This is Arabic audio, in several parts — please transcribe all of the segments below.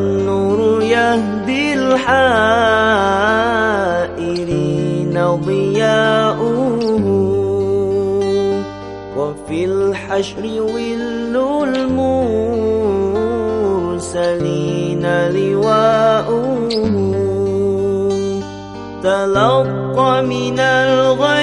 والنور يهدي الحائرين ضياؤه. وفي الحشر ول المرسلين لواؤه. تلقى من الغيب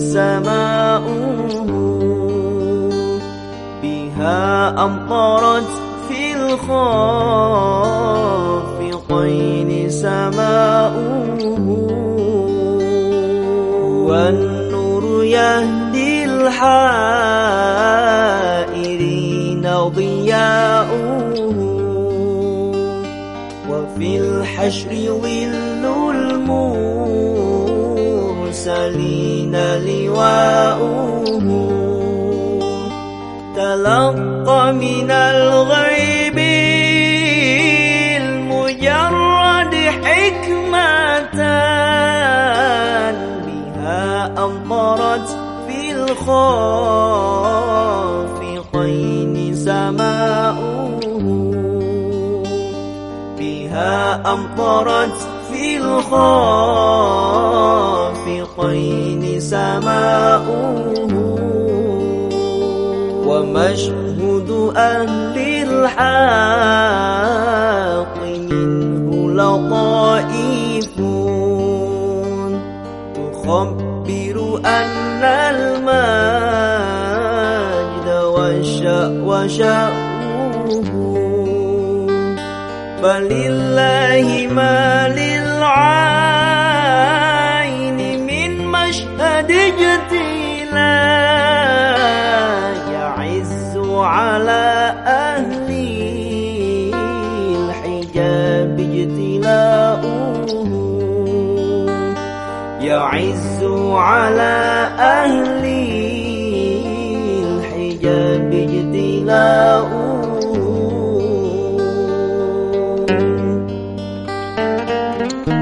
سماؤه. بها أمطرت في الخافقين سماؤه. والنور يهدي الحائرين ضياؤه. وفي الحشر ظل المرسلين لواؤه. تلقى من الغيب المجرد حكمة. أمطرت في الخافقين سماؤه. بها أمطرت في الخافقين سماؤه ومشهد أهل الحق منه لطائف تخبر أن المجد وشأوه فلله ما للعين مجدي يعز على أهلي. الحجاب اجتلاؤه يعز على أهلي. الحجاب اجتلاؤه thank you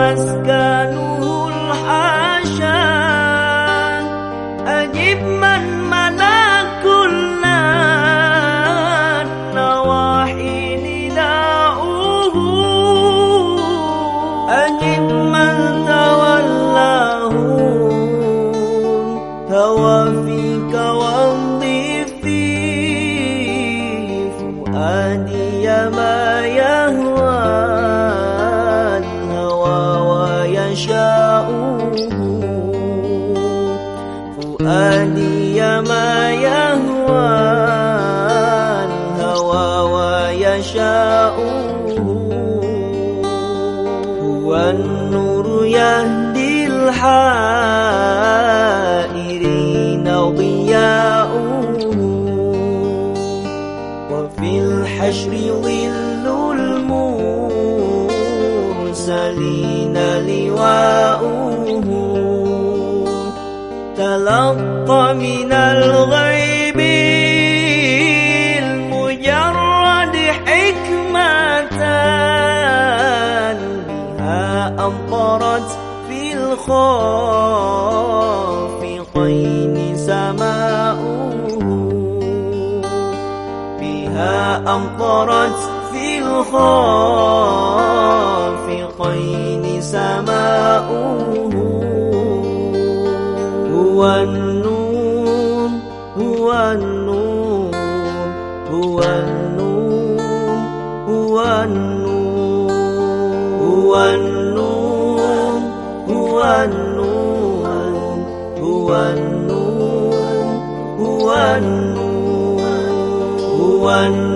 مسكنه الحاشا أجب من ملا كل النواحي نداؤه أجب من تولاه. هوى فيك وامضي في فؤادي ما يهوى يشاءه فؤادي ما يهوى الهوى ويشاءه هو النور يهدي الحائرين المرسلين لواؤه تلقى من الغيب المجرد حكمة. بها أمطرت في الخافقين سماؤه بها أمطرت في الخافقين سماؤه هو النور هو النور هو النور هو النور هو النور هو النور هو النور هو النور هو النور